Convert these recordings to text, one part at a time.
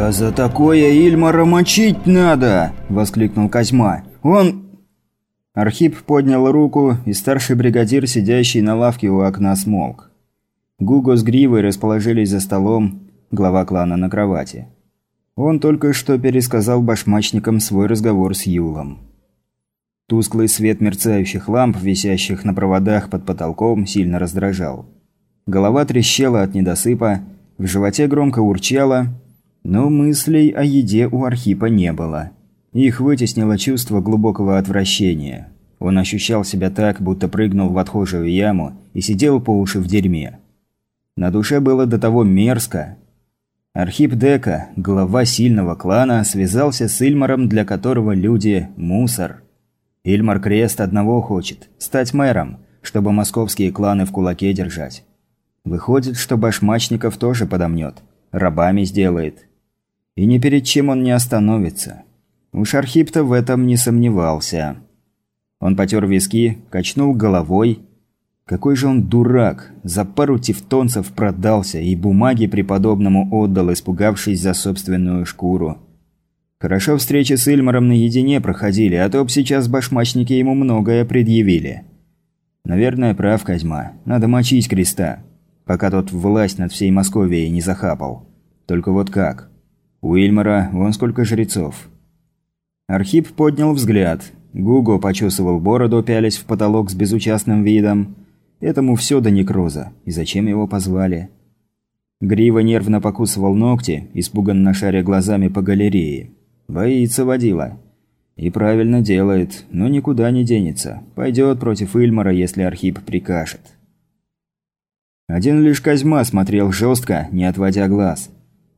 «Да за такое Ильмара мочить надо!» – воскликнул Козьма. «Он...» Архип поднял руку, и старший бригадир, сидящий на лавке у окна, смолк. Гуго с Гривой расположились за столом, глава клана на кровати. Он только что пересказал башмачникам свой разговор с Юлом. Тусклый свет мерцающих ламп, висящих на проводах под потолком, сильно раздражал. Голова трещала от недосыпа, в животе громко урчало, но мыслей о еде у Архипа не было. Их вытеснило чувство глубокого отвращения. Он ощущал себя так, будто прыгнул в отхожую яму и сидел по уши в дерьме. На душе было до того мерзко. Архип Дека, глава сильного клана, связался с Ильмаром, для которого люди – мусор – Ильмар Крест одного хочет – стать мэром, чтобы московские кланы в кулаке держать. Выходит, что башмачников тоже подомнет, рабами сделает. И ни перед чем он не остановится. Уж Архип-то в этом не сомневался. Он потер виски, качнул головой. Какой же он дурак, за пару тевтонцев продался и бумаги преподобному отдал, испугавшись за собственную шкуру. Хорошо встречи с Ильмаром наедине проходили, а то б сейчас башмачники ему многое предъявили. Наверное, прав Козьма. Надо мочить креста, пока тот власть над всей Московией не захапал. Только вот как? У Ильмара вон сколько жрецов. Архип поднял взгляд. Гуго почесывал бороду, пялясь в потолок с безучастным видом. Этому все до некроза. И зачем его позвали? Грива нервно покусывал ногти, испуганно шаря глазами по галерее. Боится водила. И правильно делает, но никуда не денется. Пойдет против Ильмара, если Архип прикажет. Один лишь Козьма смотрел жестко, не отводя глаз.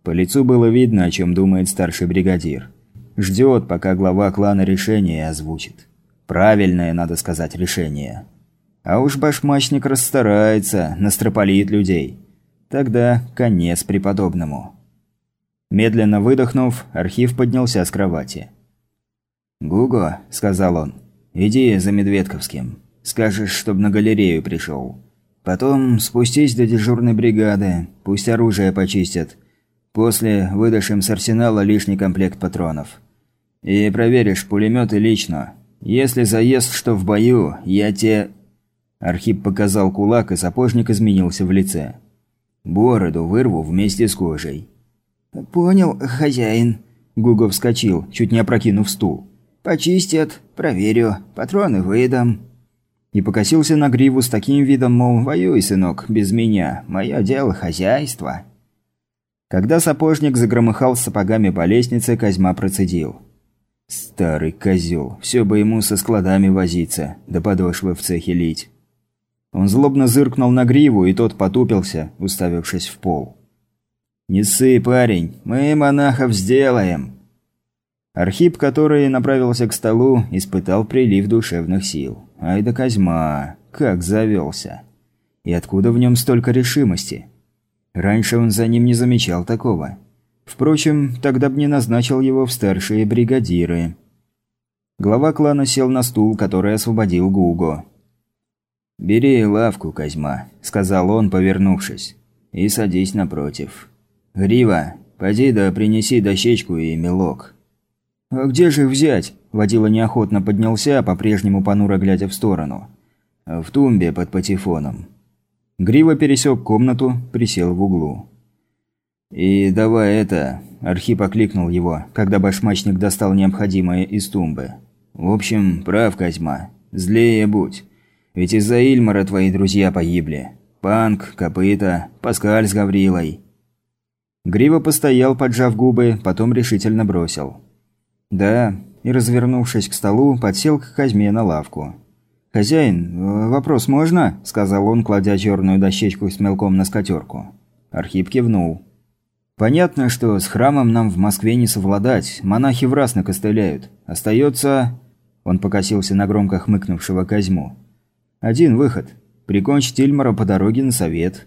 По лицу было видно, о чем думает старший бригадир. Ждет, пока глава клана решение озвучит. Правильное, надо сказать, решение. А уж башмачник расстарается, настрополит людей. Тогда конец преподобному. Медленно выдохнув, Архив поднялся с кровати. «Гуго», – сказал он, – «иди за Медведковским. Скажешь, чтоб на галерею пришел. Потом спустись до дежурной бригады, пусть оружие почистят. После выдашь с арсенала лишний комплект патронов. И проверишь пулеметы лично. Если заезд что в бою, я те...» Архип показал кулак, и сапожник изменился в лице. «Бороду вырву вместе с кожей. «Понял, хозяин». Гуго вскочил, чуть не опрокинув стул. «Почистят, проверю, патроны выдам». И покосился на гриву с таким видом, мол, «Воюй, сынок, без меня, мое дело хозяйство». Когда сапожник загромыхал сапогами по лестнице, Козьма процедил. «Старый козел, все бы ему со складами возиться, да подошвы в цехе лить». Он злобно зыркнул на гриву, и тот потупился, уставившись в пол. «Не ссы, парень, мы монахов сделаем!» Архип, который направился к столу, испытал прилив душевных сил. Ай да Козьма, как завелся. И откуда в нем столько решимости? Раньше он за ним не замечал такого. Впрочем, тогда б не назначил его в старшие бригадиры. Глава клана сел на стул, который освободил Гуго. «Бери лавку, Козьма», – сказал он, повернувшись, – «и садись напротив». «Грива, поди да принеси дощечку и мелок». «А где же взять?» Водила неохотно поднялся, по-прежнему понуро глядя в сторону. «В тумбе под патефоном». Грива пересек комнату, присел в углу. «И давай это...» – Архип окликнул его, когда башмачник достал необходимое из тумбы. «В общем, прав, Козьма. Злее будь. Ведь из-за Ильмара твои друзья погибли. Панк, Копыта, Паскаль с Гаврилой. Грива постоял, поджав губы, потом решительно бросил. «Да», и, развернувшись к столу, подсел к Казьме на лавку. «Хозяин, вопрос можно?» – сказал он, кладя черную дощечку с мелком на скатерку. Архип кивнул. «Понятно, что с храмом нам в Москве не совладать, монахи в раз накостыляют. Остается...» Он покосился на громко хмыкнувшего Козьму. «Один выход. Прикончить Ильмара по дороге на совет.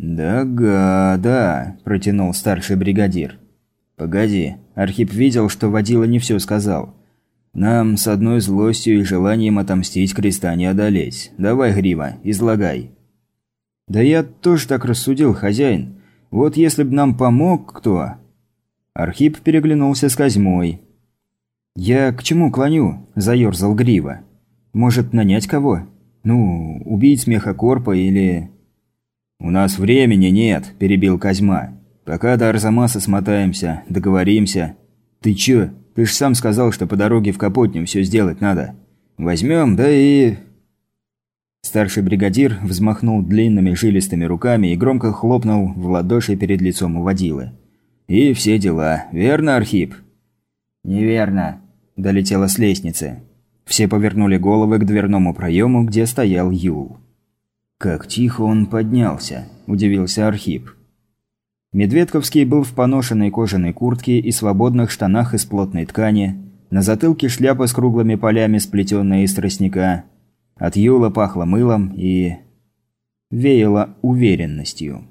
«Да-га, да», – протянул старший бригадир. «Погоди, Архип видел, что водила не все сказал. Нам с одной злостью и желанием отомстить креста не одолеть. Давай, Грива, излагай». «Да я тоже так рассудил, хозяин. Вот если б нам помог кто...» Архип переглянулся с Козьмой. «Я к чему клоню?» – заерзал Грива. «Может, нанять кого? Ну, убить смехокорпа или...» «У нас времени нет», – перебил Козьма. «Пока до Арзамаса смотаемся, договоримся». «Ты чё? Ты ж сам сказал, что по дороге в Капотню все сделать надо. Возьмем, да и...» Старший бригадир взмахнул длинными жилистыми руками и громко хлопнул в ладоши перед лицом у водилы. «И все дела. Верно, Архип?» «Неверно», – долетело с лестницы. Все повернули головы к дверному проему, где стоял Юл. «Как тихо он поднялся», – удивился Архип. Медведковский был в поношенной кожаной куртке и свободных штанах из плотной ткани, на затылке шляпа с круглыми полями, сплетенная из тростника. От Юла пахло мылом и... веяло уверенностью.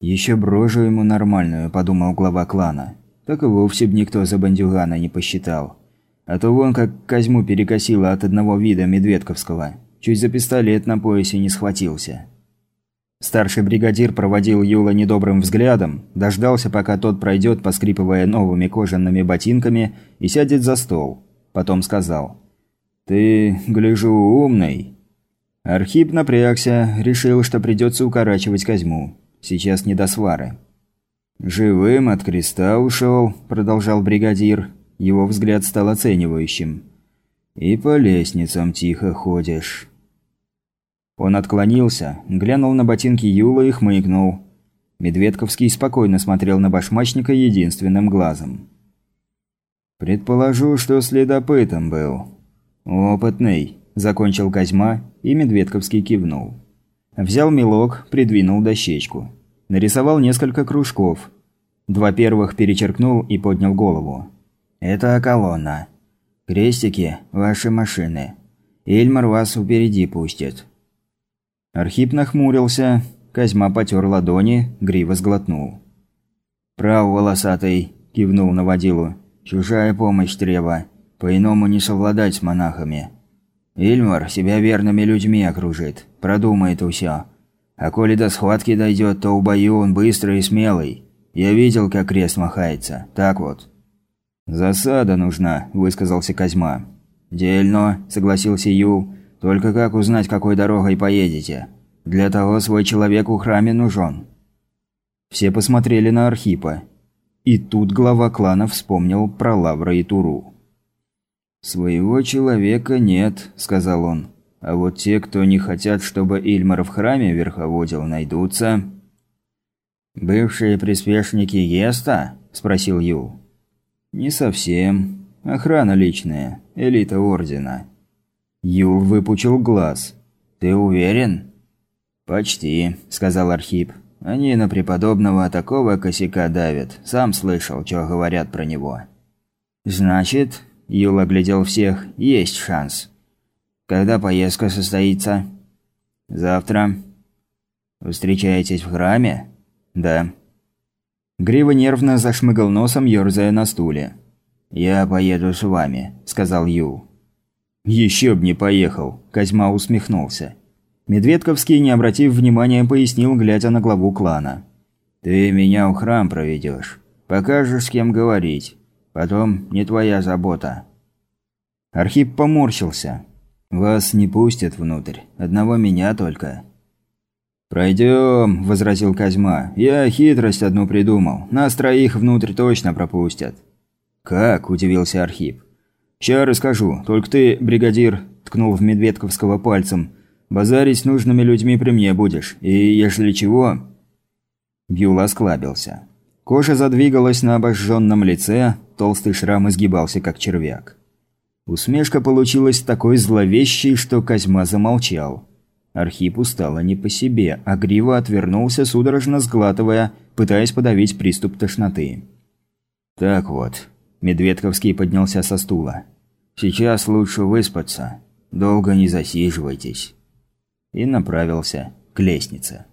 «Еще брожу ему нормальную», – подумал глава клана. Так и вовсе б никто за бандюгана не посчитал. А то вон как Козьму перекосило от одного вида Медведковского. Чуть за пистолет на поясе не схватился. Старший бригадир проводил Юла недобрым взглядом, дождался, пока тот пройдет, поскрипывая новыми кожаными ботинками, и сядет за стол. Потом сказал. «Ты, гляжу, умный». Архип напрягся, решил, что придется укорачивать Козьму. Сейчас не до свары. «Живым от креста ушел», – продолжал бригадир. Его взгляд стал оценивающим. «И по лестницам тихо ходишь». Он отклонился, глянул на ботинки Юла и хмыкнул. Медведковский спокойно смотрел на башмачника единственным глазом. «Предположу, что следопытом был. Опытный», – закончил Козьма, и Медведковский кивнул. Взял мелок, придвинул дощечку. Нарисовал несколько кружков. Два первых перечеркнул и поднял голову. «Это колонна. Крестики – ваши машины. Эльмар вас впереди пустит». Архип нахмурился, Козьма потер ладони, гриво сглотнул. «Прав, волосатый», – кивнул на водилу. «Чужая помощь треба. По-иному не совладать с монахами. Ильмар себя верными людьми окружит, продумает усё. А коли до схватки дойдет, то в он быстрый и смелый. Я видел, как крест махается. Так вот». «Засада нужна», – высказался Козьма. «Дельно», – согласился Ю. «Только как узнать, какой дорогой поедете? Для того свой человек у храме нужен». Все посмотрели на Архипа. И тут глава клана вспомнил про Лавра и Туру. «Своего человека нет», – сказал он. «А вот те, кто не хотят, чтобы Ильмар в храме верховодил, найдутся». «Бывшие приспешники Еста?» – спросил Ю. «Не совсем. Охрана личная. Элита Ордена». Юл выпучил глаз. «Ты уверен?» «Почти», – сказал Архип. «Они на преподобного такого косяка давят. Сам слышал, что говорят про него». «Значит, Юл оглядел всех. «Есть шанс. Когда поездка состоится?» «Завтра». «Встречаетесь в храме?» «Да». Грива нервно зашмыгал носом, ерзая на стуле. «Я поеду с вами», – сказал Юл. «Еще б не поехал», – Козьма усмехнулся. Медведковский, не обратив внимания, пояснил, глядя на главу клана. «Ты меня в храм проведешь. Покажешь, с кем говорить. Потом не твоя забота». Архип поморщился. «Вас не пустят внутрь. Одного меня только». «Пройдем», – возразил Козьма. «Я хитрость одну придумал. Нас троих внутрь точно пропустят». «Как?» – удивился Архип. «Ща расскажу. Только ты, бригадир», – ткнул в Медведковского пальцем. «Базарить с нужными людьми при мне будешь. И если чего...» Бьюл осклабился. Кожа задвигалась на обожженном лице, толстый шрам изгибался, как червяк. Усмешка получилась такой зловещей, что Козьма замолчал. Архипу стало не по себе, а Грива отвернулся, судорожно сглатывая, пытаясь подавить приступ тошноты. «Так вот», – Медведковский поднялся со стула. «Сейчас лучше выспаться. Долго не засиживайтесь». И направился к лестнице.